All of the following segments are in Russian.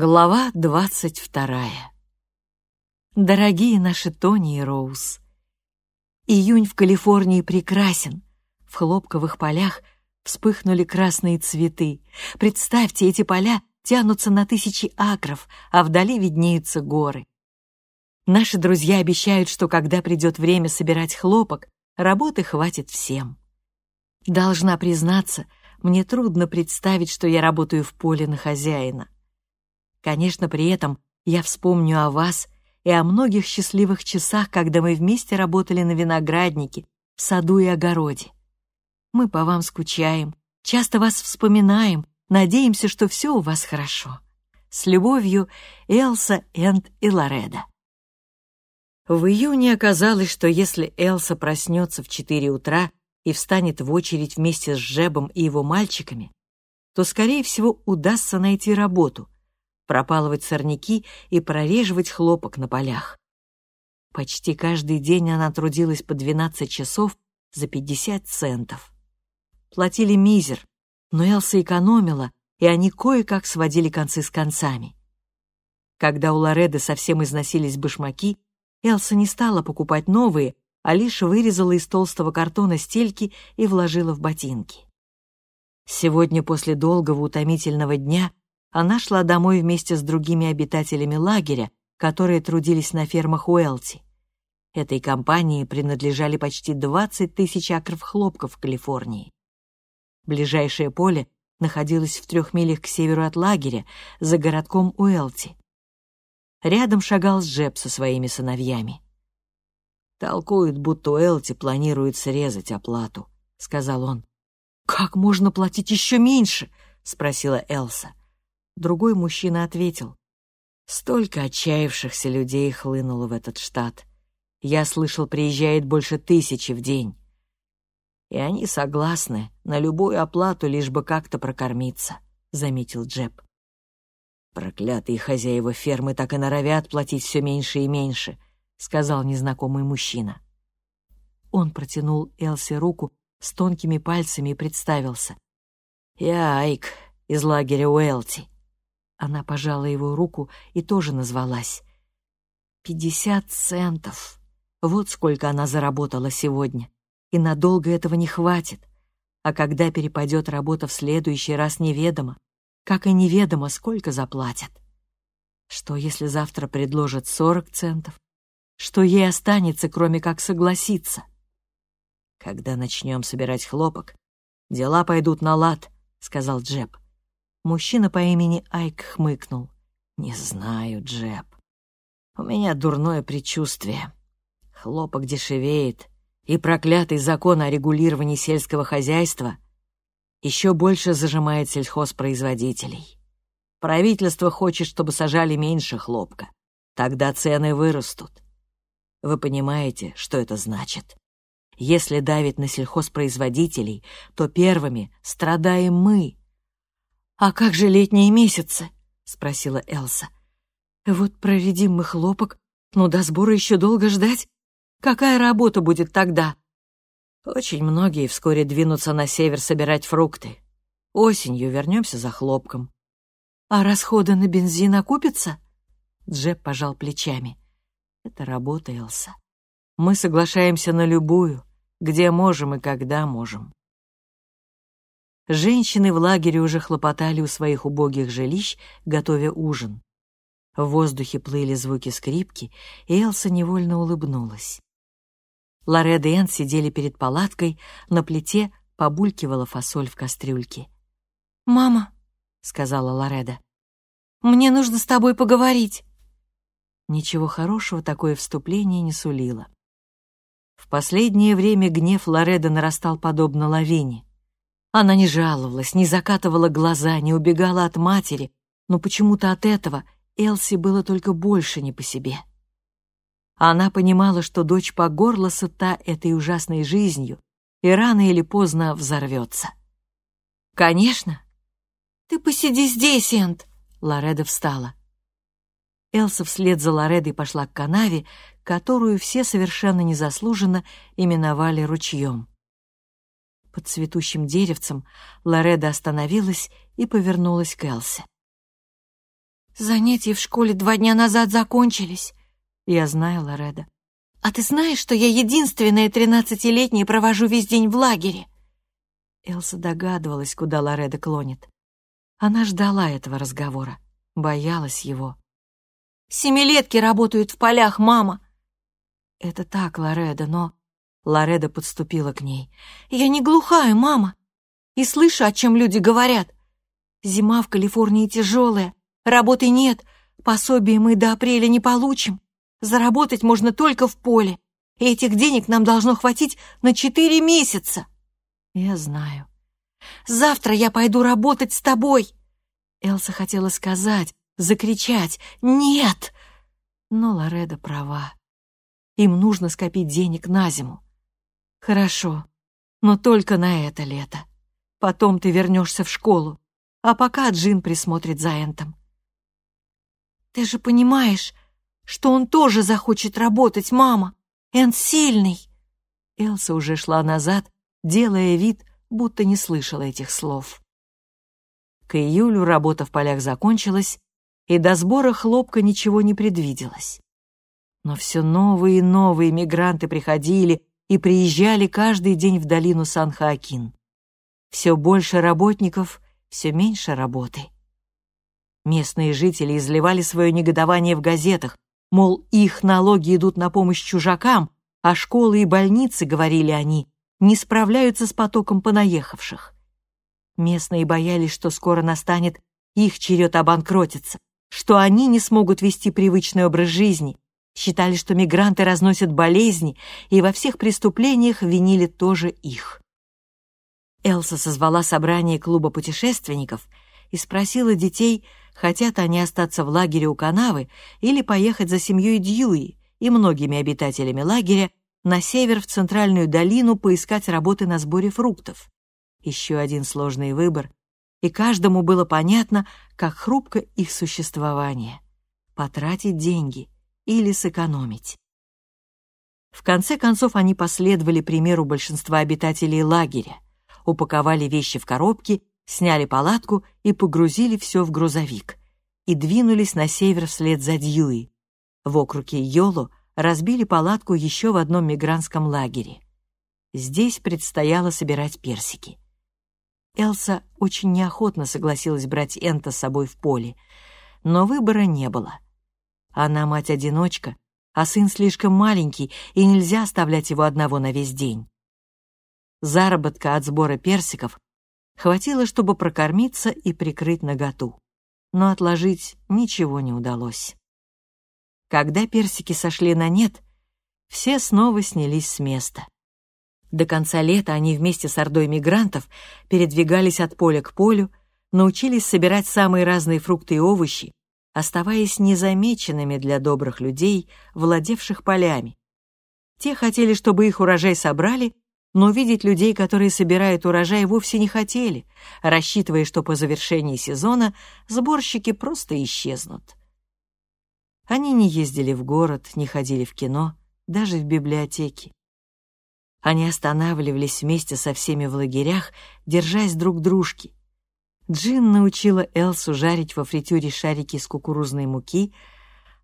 Глава двадцать вторая. Дорогие наши Тони и Роуз, июнь в Калифорнии прекрасен. В хлопковых полях вспыхнули красные цветы. Представьте, эти поля тянутся на тысячи акров, а вдали виднеются горы. Наши друзья обещают, что когда придет время собирать хлопок, работы хватит всем. Должна признаться, мне трудно представить, что я работаю в поле на хозяина. Конечно, при этом я вспомню о вас и о многих счастливых часах, когда мы вместе работали на винограднике, в саду и огороде. Мы по вам скучаем, часто вас вспоминаем, надеемся, что все у вас хорошо. С любовью, Элса, Энд и Лореда. В июне оказалось, что если Элса проснется в 4 утра и встанет в очередь вместе с Жебом и его мальчиками, то, скорее всего, удастся найти работу — пропалывать сорняки и прореживать хлопок на полях. Почти каждый день она трудилась по 12 часов за 50 центов. Платили мизер, но Элса экономила, и они кое-как сводили концы с концами. Когда у Лореды совсем износились башмаки, Элса не стала покупать новые, а лишь вырезала из толстого картона стельки и вложила в ботинки. Сегодня после долгого утомительного дня она шла домой вместе с другими обитателями лагеря, которые трудились на фермах Уэлти. Этой компании принадлежали почти 20 тысяч акров хлопка в Калифорнии. Ближайшее поле находилось в трех милях к северу от лагеря, за городком Уэлти. Рядом шагал Джеб со своими сыновьями. «Толкуют, будто Уэлти планирует срезать оплату», — сказал он. «Как можно платить еще меньше?» — спросила Элса. Другой мужчина ответил. Столько отчаявшихся людей хлынуло в этот штат. Я слышал, приезжает больше тысячи в день. И они согласны на любую оплату, лишь бы как-то прокормиться, — заметил Джеб. Проклятые хозяева фермы так и норовят платить все меньше и меньше, — сказал незнакомый мужчина. Он протянул Элси руку с тонкими пальцами и представился. «Я Айк из лагеря Уэлти. Она пожала его руку и тоже назвалась. «Пятьдесят центов! Вот сколько она заработала сегодня. И надолго этого не хватит. А когда перепадет работа в следующий раз, неведомо. Как и неведомо, сколько заплатят. Что, если завтра предложат сорок центов? Что ей останется, кроме как согласиться? Когда начнем собирать хлопок, дела пойдут на лад, — сказал Джеб. Мужчина по имени Айк хмыкнул. «Не знаю, Джеб. У меня дурное предчувствие. Хлопок дешевеет, и проклятый закон о регулировании сельского хозяйства еще больше зажимает сельхозпроизводителей. Правительство хочет, чтобы сажали меньше хлопка. Тогда цены вырастут. Вы понимаете, что это значит? Если давить на сельхозпроизводителей, то первыми страдаем мы, «А как же летние месяцы?» — спросила Элса. «Вот проведим мы хлопок, но до сбора еще долго ждать. Какая работа будет тогда?» Очень многие вскоре двинутся на север собирать фрукты. Осенью вернемся за хлопком. «А расходы на бензин окупятся?» Джеб пожал плечами. «Это работа, Элса. Мы соглашаемся на любую, где можем и когда можем. Женщины в лагере уже хлопотали у своих убогих жилищ, готовя ужин. В воздухе плыли звуки скрипки, и Элса невольно улыбнулась. Лоред и Энн сидели перед палаткой, на плите побулькивала фасоль в кастрюльке. «Мама», — сказала Лореда, — «мне нужно с тобой поговорить». Ничего хорошего такое вступление не сулило. В последнее время гнев Лореда нарастал подобно лавине. Она не жаловалась, не закатывала глаза, не убегала от матери, но почему-то от этого Элси было только больше не по себе. Она понимала, что дочь по горло сыта этой ужасной жизнью и рано или поздно взорвется. «Конечно!» «Ты посиди здесь, Энд!» Лореда встала. Элса вслед за Лоредой пошла к канаве, которую все совершенно незаслуженно именовали ручьем. Под цветущим деревцем Лореда остановилась и повернулась к Элсе. Занятия в школе два дня назад закончились. Я знаю, Лореда. А ты знаешь, что я единственная тринадцатилетняя провожу весь день в лагере? Элса догадывалась, куда Лореда клонит. Она ждала этого разговора, боялась его. «Семилетки работают в полях, мама!» «Это так, Лореда, но...» Лореда подступила к ней. «Я не глухая, мама, и слышу, о чем люди говорят. Зима в Калифорнии тяжелая, Работы нет, пособие мы до апреля не получим. Заработать можно только в поле, и этих денег нам должно хватить на четыре месяца. Я знаю. Завтра я пойду работать с тобой. Элса хотела сказать, закричать «Нет!» Но Лореда права. Им нужно скопить денег на зиму. Хорошо, но только на это лето. Потом ты вернешься в школу, а пока Джин присмотрит за Энтом. Ты же понимаешь, что он тоже захочет работать, мама. Энн сильный. Элса уже шла назад, делая вид, будто не слышала этих слов. К июлю работа в полях закончилась, и до сбора хлопка ничего не предвиделось. Но все новые и новые мигранты приходили и приезжали каждый день в долину Сан-Хоакин. Все больше работников, все меньше работы. Местные жители изливали свое негодование в газетах, мол, их налоги идут на помощь чужакам, а школы и больницы, говорили они, не справляются с потоком понаехавших. Местные боялись, что скоро настанет их черед обанкротиться, что они не смогут вести привычный образ жизни, считали, что мигранты разносят болезни, и во всех преступлениях винили тоже их. Элса созвала собрание клуба путешественников и спросила детей, хотят они остаться в лагере у канавы или поехать за семьей Дьюи и многими обитателями лагеря на север в Центральную долину поискать работы на сборе фруктов. Еще один сложный выбор, и каждому было понятно, как хрупко их существование — потратить деньги или сэкономить. В конце концов они последовали примеру большинства обитателей лагеря, упаковали вещи в коробки сняли палатку и погрузили все в грузовик и двинулись на север вслед за Дьюи. В округе Йоло разбили палатку еще в одном мигрантском лагере. Здесь предстояло собирать персики. Элса очень неохотно согласилась брать Энта с собой в поле, но выбора не было. Она мать-одиночка, а сын слишком маленький, и нельзя оставлять его одного на весь день. Заработка от сбора персиков Хватило, чтобы прокормиться и прикрыть наготу. Но отложить ничего не удалось. Когда персики сошли на нет, все снова снялись с места. До конца лета они вместе с ордой мигрантов передвигались от поля к полю, научились собирать самые разные фрукты и овощи, оставаясь незамеченными для добрых людей, владевших полями. Те хотели, чтобы их урожай собрали но видеть людей, которые собирают урожай, вовсе не хотели, рассчитывая, что по завершении сезона сборщики просто исчезнут. Они не ездили в город, не ходили в кино, даже в библиотеки. Они останавливались вместе со всеми в лагерях, держась друг дружки. Джин научила Элсу жарить во фритюре шарики из кукурузной муки,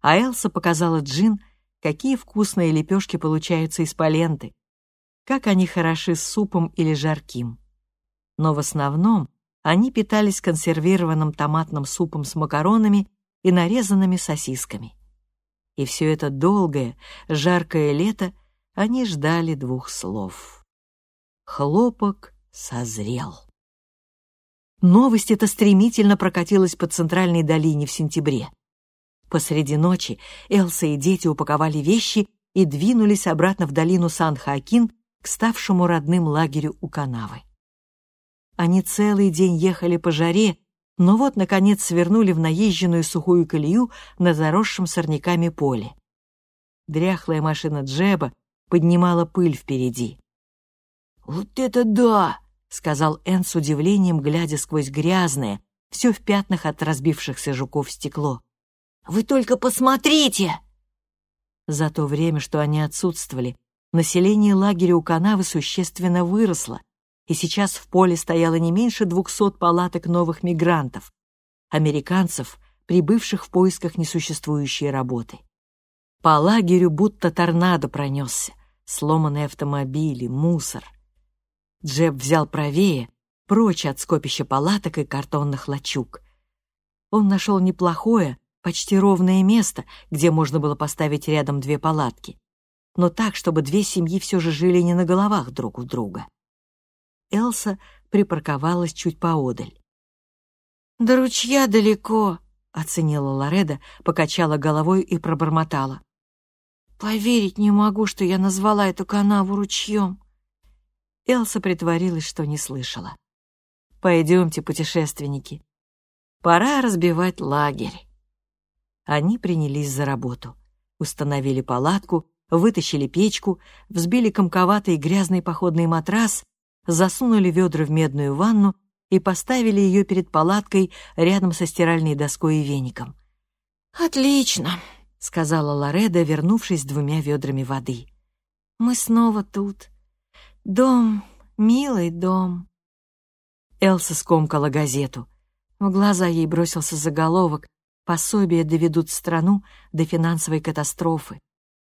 а Элса показала Джин, какие вкусные лепешки получаются из паленты как они хороши с супом или жарким. Но в основном они питались консервированным томатным супом с макаронами и нарезанными сосисками. И все это долгое, жаркое лето они ждали двух слов. Хлопок созрел. Новость эта стремительно прокатилась по центральной долине в сентябре. Посреди ночи Элса и дети упаковали вещи и двинулись обратно в долину Сан-Хоакин к ставшему родным лагерю у канавы. Они целый день ехали по жаре, но вот, наконец, свернули в наезженную сухую колею на заросшем сорняками поле. Дряхлая машина Джеба поднимала пыль впереди. «Вот это да!» — сказал Энн с удивлением, глядя сквозь грязное, все в пятнах от разбившихся жуков стекло. «Вы только посмотрите!» За то время, что они отсутствовали, население лагеря у канавы существенно выросло, и сейчас в поле стояло не меньше двухсот палаток новых мигрантов, американцев, прибывших в поисках несуществующей работы. По лагерю будто торнадо пронесся, сломанные автомобили, мусор. Джеб взял правее, прочь от скопища палаток и картонных лачуг. Он нашел неплохое, почти ровное место, где можно было поставить рядом две палатки, но так, чтобы две семьи все же жили не на головах друг у друга. Элса припарковалась чуть поодаль. «До ручья далеко», — оценила Лореда, покачала головой и пробормотала. «Поверить не могу, что я назвала эту канаву ручьем». Элса притворилась, что не слышала. «Пойдемте, путешественники. Пора разбивать лагерь». Они принялись за работу. Установили палатку, вытащили печку, взбили комковатый грязный походный матрас, засунули ведра в медную ванну и поставили ее перед палаткой рядом со стиральной доской и веником. «Отлично», — сказала Лореда, вернувшись с двумя ведрами воды. «Мы снова тут. Дом, милый дом». Элса скомкала газету. В глаза ей бросился заголовок «Пособие доведут страну до финансовой катастрофы»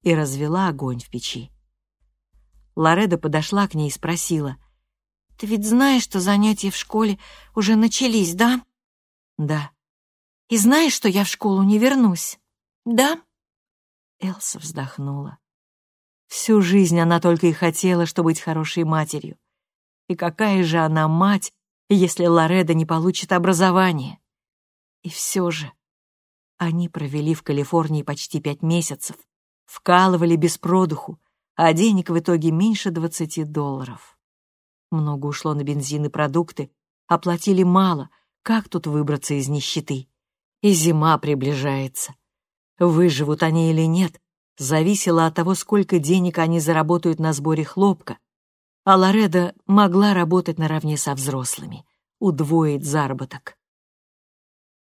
и развела огонь в печи. Лореда подошла к ней и спросила. «Ты ведь знаешь, что занятия в школе уже начались, да?» «Да». «И знаешь, что я в школу не вернусь, да?» Элса вздохнула. Всю жизнь она только и хотела, чтобы быть хорошей матерью. И какая же она мать, если Лореда не получит образование? И все же они провели в Калифорнии почти пять месяцев, вкалывали без продуху, а денег в итоге меньше двадцати долларов. Много ушло на бензин и продукты, оплатили мало, как тут выбраться из нищеты? И зима приближается. Выживут они или нет, зависело от того, сколько денег они заработают на сборе хлопка, а Лореда могла работать наравне со взрослыми, удвоить заработок.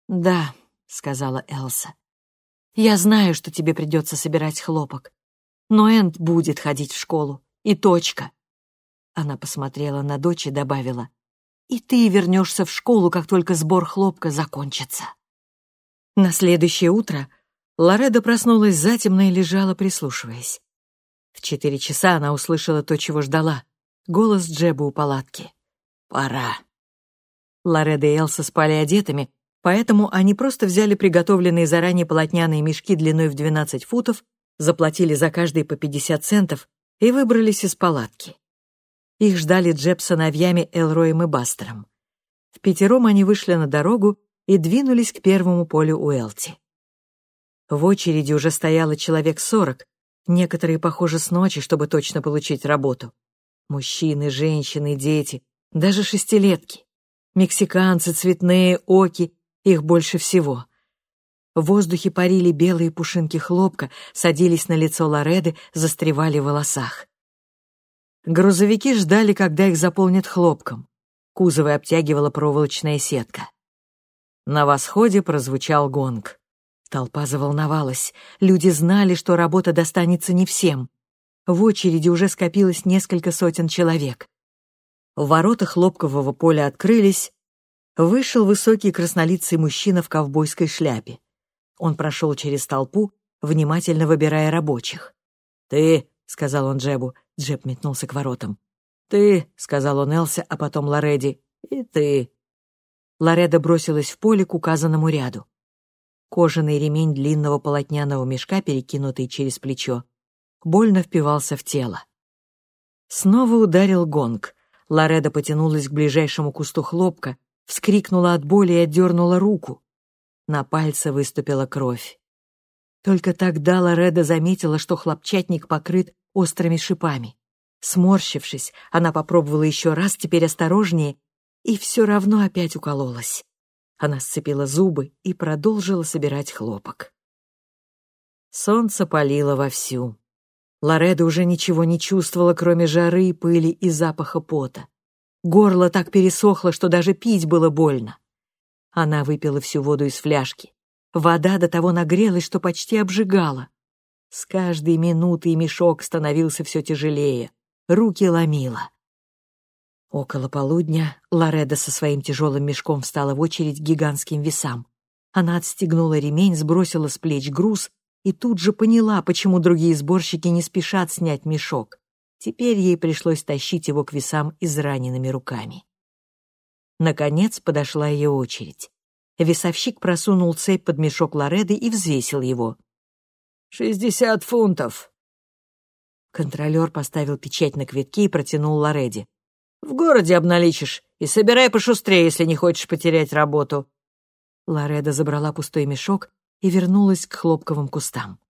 «Да», — сказала Элса, я знаю, что тебе придется собирать хлопок. Но Энд будет ходить в школу. И точка. Она посмотрела на дочь и добавила. И ты вернешься в школу, как только сбор хлопка закончится. На следующее утро Лореда проснулась затемно и лежала, прислушиваясь. В четыре часа она услышала то, чего ждала. Голос Джеба у палатки. «Пора». Лореда и Элса спали одетыми, Поэтому они просто взяли приготовленные заранее полотняные мешки длиной в 12 футов, заплатили за каждый по 50 центов и выбрались из палатки. Их ждали Джеб с сыновьями Элроем и Бастером. В пятером они вышли на дорогу и двинулись к первому полю Уэлти. В очереди уже стояло человек сорок, некоторые, похоже, с ночи, чтобы точно получить работу. Мужчины, женщины, дети, даже шестилетки. Мексиканцы, цветные, оки их больше всего. В воздухе парили белые пушинки хлопка, садились на лицо Лореды, застревали в волосах. Грузовики ждали, когда их заполнят хлопком. Кузовы обтягивала проволочная сетка. На восходе прозвучал гонг. Толпа заволновалась. Люди знали, что работа достанется не всем. В очереди уже скопилось несколько сотен человек. Ворота хлопкового поля открылись, вышел высокий краснолицый мужчина в ковбойской шляпе. Он прошел через толпу, внимательно выбирая рабочих. «Ты», — сказал он Джебу, Джеб метнулся к воротам. «Ты», — сказал он Элсе, а потом Лореди, — «и ты». Лореда бросилась в поле к указанному ряду. Кожаный ремень длинного полотняного мешка, перекинутый через плечо, больно впивался в тело. Снова ударил гонг. Лореда потянулась к ближайшему кусту хлопка, вскрикнула от боли и отдернула руку. На пальце выступила кровь. Только тогда Лореда заметила, что хлопчатник покрыт острыми шипами. Сморщившись, она попробовала еще раз, теперь осторожнее, и все равно опять укололась. Она сцепила зубы и продолжила собирать хлопок. Солнце палило вовсю. Лореда уже ничего не чувствовала, кроме жары, пыли и запаха пота. Горло так пересохло, что даже пить было больно. Она выпила всю воду из фляжки. Вода до того нагрелась, что почти обжигала. С каждой минутой мешок становился все тяжелее. Руки ломило. Около полудня Лореда со своим тяжелым мешком встала в очередь к гигантским весам. Она отстегнула ремень, сбросила с плеч груз и тут же поняла, почему другие сборщики не спешат снять мешок. Теперь ей пришлось тащить его к весам израненными руками. Наконец подошла ее очередь. Весовщик просунул цепь под мешок Лореды и взвесил его. «Шестьдесят фунтов!» Контролер поставил печать на квитке и протянул Лореде. «В городе обналичишь и собирай пошустрее, если не хочешь потерять работу». Лореда забрала пустой мешок и вернулась к хлопковым кустам.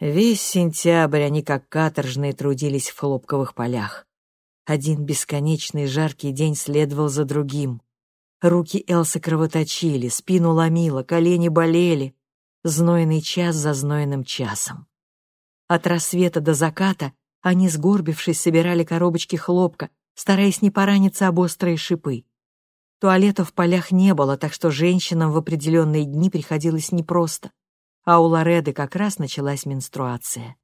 Весь сентябрь они как каторжные трудились в хлопковых полях. Один бесконечный жаркий день следовал за другим. Руки Элсы кровоточили, спину ломило, колени болели. Знойный час за знойным часом. От рассвета до заката они, сгорбившись, собирали коробочки хлопка, стараясь не пораниться об острые шипы. Туалетов в полях не было, так что женщинам в определенные дни приходилось непросто, а у Лореды как раз началась менструация.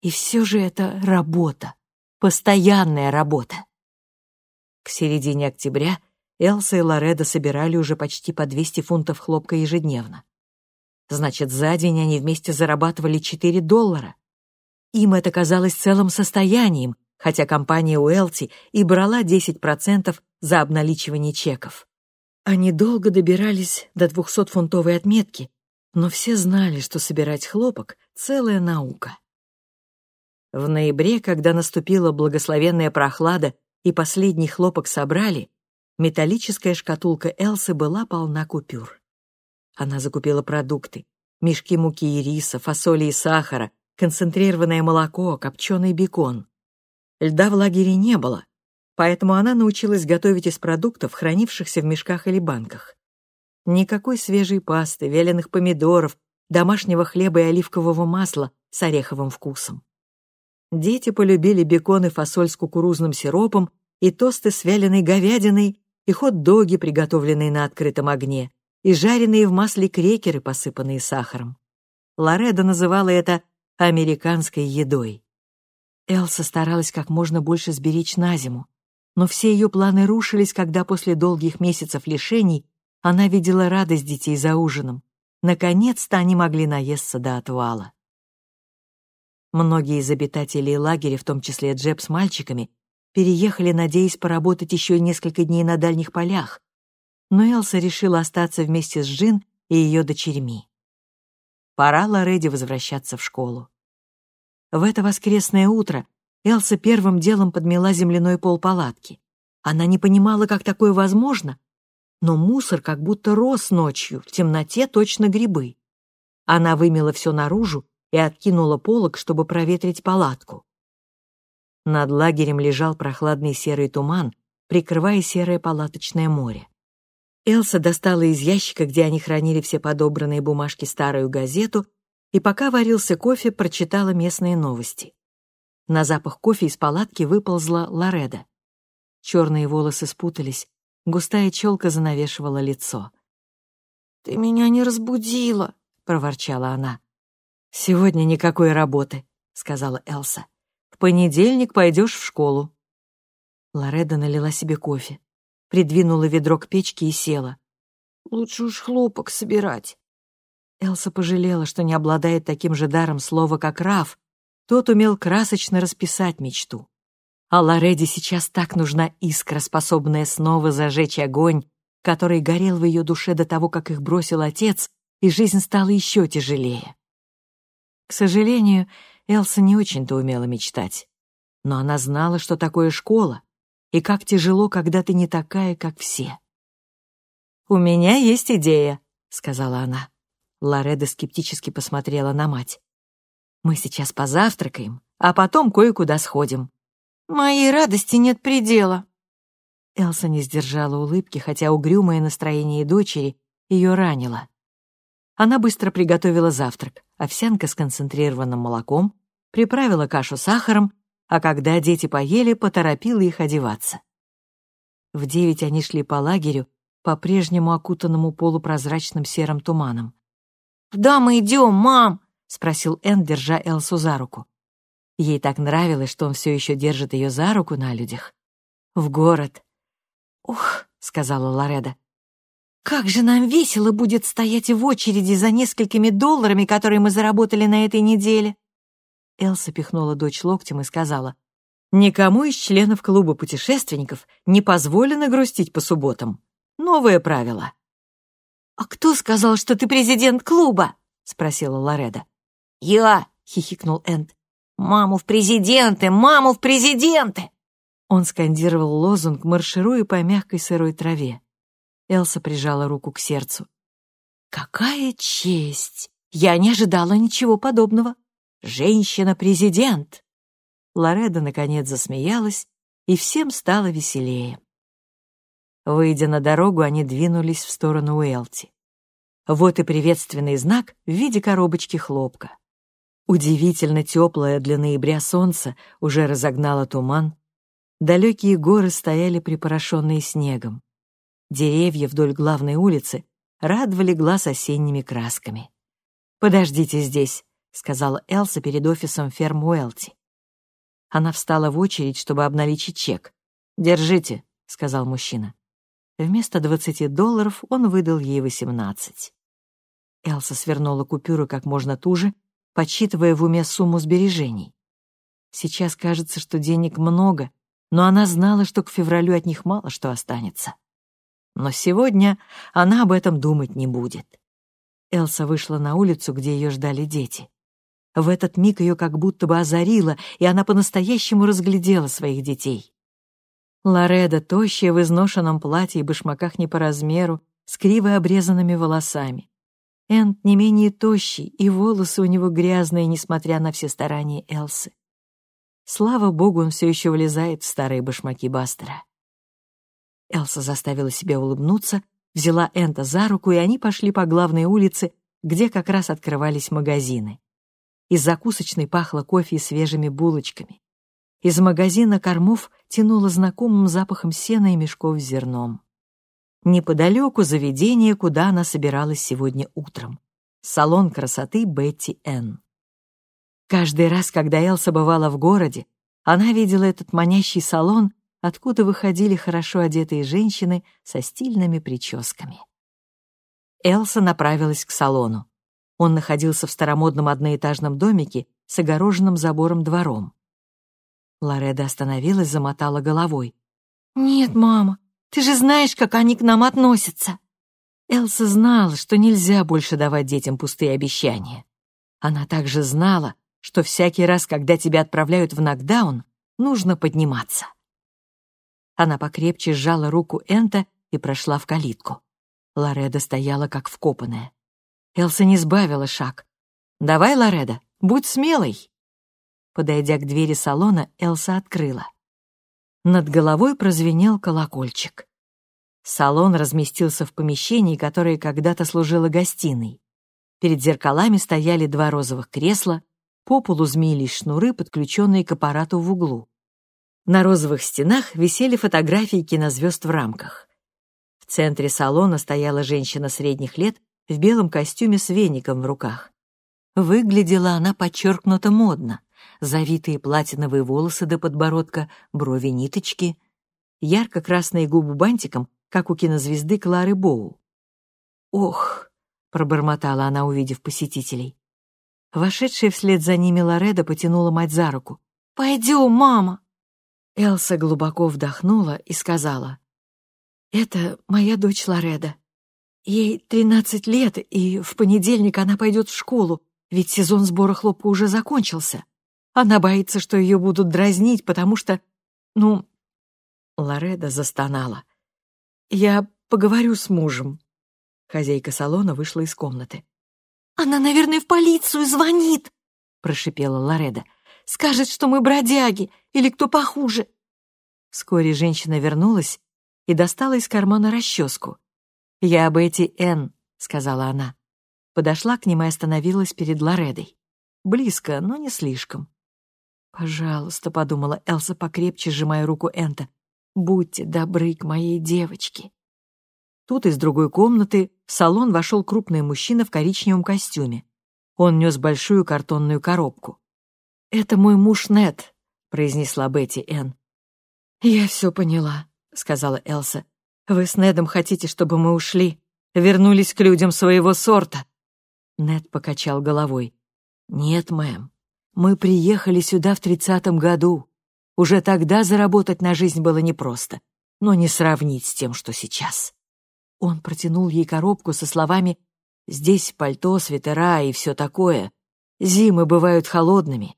И все же это работа, постоянная работа. К середине октября Элса и Лореда собирали уже почти по 200 фунтов хлопка ежедневно. Значит, за день они вместе зарабатывали 4 доллара. Им это казалось целым состоянием, хотя компания Уэлти и брала 10% за обналичивание чеков. Они долго добирались до 200-фунтовой отметки, но все знали, что собирать хлопок — целая наука. В ноябре, когда наступила благословенная прохлада и последний хлопок собрали, Металлическая шкатулка Элсы была полна купюр. Она закупила продукты, мешки муки и риса, фасоли и сахара, концентрированное молоко, копченый бекон. Льда в лагере не было, поэтому она научилась готовить из продуктов, хранившихся в мешках или банках. Никакой свежей пасты, вяленых помидоров, домашнего хлеба и оливкового масла с ореховым вкусом. Дети полюбили бекон и фасоль с кукурузным сиропом и тосты с вяленой говядиной и хот-доги, приготовленные на открытом огне, и жареные в масле крекеры, посыпанные сахаром. Лореда называла это американской едой. Элса старалась как можно больше сберечь на зиму, но все ее планы рушились, когда после долгих месяцев лишений она видела радость детей за ужином. Наконец-то они могли наесться до отвала. Многие из обитателей лагеря, в том числе Джеб с мальчиками, переехали, надеясь поработать еще несколько дней на дальних полях, но Элса решила остаться вместе с Джин и ее дочерьми. Пора Лореди возвращаться в школу. В это воскресное утро Элса первым делом подмела земляной пол палатки. Она не понимала, как такое возможно, но мусор как будто рос ночью, в темноте точно грибы. Она вымела все наружу и откинула полог, чтобы проветрить палатку. Над лагерем лежал прохладный серый туман, прикрывая серое палаточное море. Элса достала из ящика, где они хранили все подобранные бумажки, старую газету, и пока варился кофе, прочитала местные новости. На запах кофе из палатки выползла Лореда. Черные волосы спутались, густая челка занавешивала лицо. «Ты меня не разбудила», — проворчала она. «Сегодня никакой работы», — сказала Элса понедельник пойдешь в школу». Лореда налила себе кофе, придвинула ведро к печке и села. «Лучше уж хлопок собирать». Элса пожалела, что не обладает таким же даром слова, как Раф. Тот умел красочно расписать мечту. А Лореде сейчас так нужна искра, способная снова зажечь огонь, который горел в ее душе до того, как их бросил отец, и жизнь стала еще тяжелее. К сожалению, Элса не очень-то умела мечтать. Но она знала, что такое школа, и как тяжело, когда ты не такая, как все. «У меня есть идея», — сказала она. Лореда скептически посмотрела на мать. «Мы сейчас позавтракаем, а потом кое-куда сходим». «Моей радости нет предела». Элса не сдержала улыбки, хотя угрюмое настроение дочери ее ранило. Она быстро приготовила завтрак, овсянка с концентрированным молоком, приправила кашу сахаром, а когда дети поели, поторопила их одеваться. В девять они шли по лагерю, по-прежнему окутанному полупрозрачным серым туманом. «Куда мы идем, мам?» — спросил Энн, держа Элсу за руку. Ей так нравилось, что он все еще держит ее за руку на людях. «В город». «Ух», — сказала Лореда. Как же нам весело будет стоять в очереди за несколькими долларами, которые мы заработали на этой неделе!» Элса пихнула дочь локтем и сказала, «Никому из членов клуба путешественников не позволено грустить по субботам. Новое правило». «А кто сказал, что ты президент клуба?» — спросила Лореда. «Я!» — хихикнул Энд. «Маму в президенты! Маму в президенты!» Он скандировал лозунг, маршируя по мягкой сырой траве. Элса прижала руку к сердцу. «Какая честь! Я не ожидала ничего подобного. Женщина-президент!» Лореда, наконец, засмеялась, и всем стало веселее. Выйдя на дорогу, они двинулись в сторону Уэлти. Вот и приветственный знак в виде коробочки хлопка. Удивительно теплое для ноября солнце уже разогнало туман. Далекие горы стояли припорошенные снегом. Деревья вдоль главной улицы радовали глаз осенними красками. «Подождите здесь», — сказала Элса перед офисом ферм Уэлти. Она встала в очередь, чтобы обналичить чек. «Держите», — сказал мужчина. Вместо двадцати долларов он выдал ей восемнадцать. Элса свернула купюру как можно туже, подсчитывая в уме сумму сбережений. Сейчас кажется, что денег много, но она знала, что к февралю от них мало что останется. Но сегодня она об этом думать не будет. Элса вышла на улицу, где ее ждали дети. В этот миг ее как будто бы озарило, и она по-настоящему разглядела своих детей. Лореда, тощая в изношенном платье и башмаках не по размеру, с криво обрезанными волосами. Энд не менее тощий, и волосы у него грязные, несмотря на все старания Элсы. Слава богу, он все еще влезает в старые башмаки Бастера. Элса заставила себя улыбнуться, взяла Энта за руку, и они пошли по главной улице, где как раз открывались магазины. Из закусочной пахло кофе и свежими булочками. Из магазина кормов тянуло знакомым запахом сена и мешков с зерном. Неподалеку заведение, куда она собиралась сегодня утром. Салон красоты Бетти Энн. Каждый раз, когда Элса бывала в городе, она видела этот манящий салон откуда выходили хорошо одетые женщины со стильными прическами. Элса направилась к салону. Он находился в старомодном одноэтажном домике с огороженным забором двором. Лореда остановилась, замотала головой. «Нет, мама, ты же знаешь, как они к нам относятся!» Элса знала, что нельзя больше давать детям пустые обещания. Она также знала, что всякий раз, когда тебя отправляют в нокдаун, нужно подниматься. Она покрепче сжала руку Энта и прошла в калитку. Лореда стояла как вкопанная. Элса не сбавила шаг. «Давай, Лореда, будь смелой!» Подойдя к двери салона, Элса открыла. Над головой прозвенел колокольчик. Салон разместился в помещении, которое когда-то служило гостиной. Перед зеркалами стояли два розовых кресла, по полу змеились шнуры, подключенные к аппарату в углу. На розовых стенах висели фотографии кинозвезд в рамках. В центре салона стояла женщина средних лет в белом костюме с веником в руках. Выглядела она подчеркнуто модно. Завитые платиновые волосы до подбородка, брови ниточки, ярко-красные губы бантиком, как у кинозвезды Клары Боу. «Ох!» — пробормотала она, увидев посетителей. Вошедшая вслед за ними Лореда потянула мать за руку. «Пойдем, мама!» Элса глубоко вдохнула и сказала, «Это моя дочь Лореда. Ей тринадцать лет, и в понедельник она пойдет в школу, ведь сезон сбора хлопка уже закончился. Она боится, что ее будут дразнить, потому что... Ну...» Лореда застонала. «Я поговорю с мужем». Хозяйка салона вышла из комнаты. «Она, наверное, в полицию звонит!» — прошипела Лореда. Скажет, что мы бродяги или кто похуже. Вскоре женщина вернулась и достала из кармана расческу. «Я Бетти Энн», — сказала она. Подошла к ним и остановилась перед Лоредой. Близко, но не слишком. «Пожалуйста», — подумала Элса, покрепче сжимая руку Энта, «будьте добры к моей девочке». Тут из другой комнаты в салон вошел крупный мужчина в коричневом костюме. Он нес большую картонную коробку. «Это мой муж Нет», — произнесла Бетти Энн. «Я все поняла», — сказала Элса. «Вы с Недом хотите, чтобы мы ушли, вернулись к людям своего сорта. Нед покачал головой. Нет, мэм, мы приехали сюда в тридцатом году. Уже тогда заработать на жизнь было непросто, но не сравнить с тем, что сейчас. Он протянул ей коробку со словами «Здесь пальто, свитера и все такое. Зимы бывают холодными.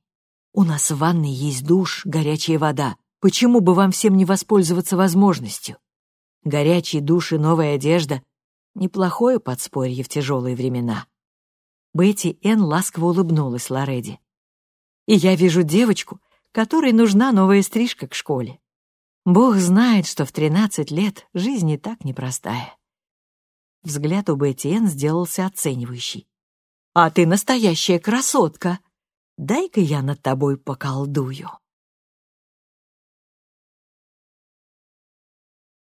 У нас в ванной есть душ, горячая вода. Почему бы вам всем не воспользоваться возможностью? Горячий душ и новая одежда — неплохое подспорье в тяжелые времена». Бетти Энн ласково улыбнулась Лореди. «И я вижу девочку, которой нужна новая стрижка к школе. Бог знает, что в тринадцать лет жизнь не так непростая». Взгляд у Бетти Энн сделался оценивающий. «А ты настоящая красотка! Дай-ка я над тобой поколдую».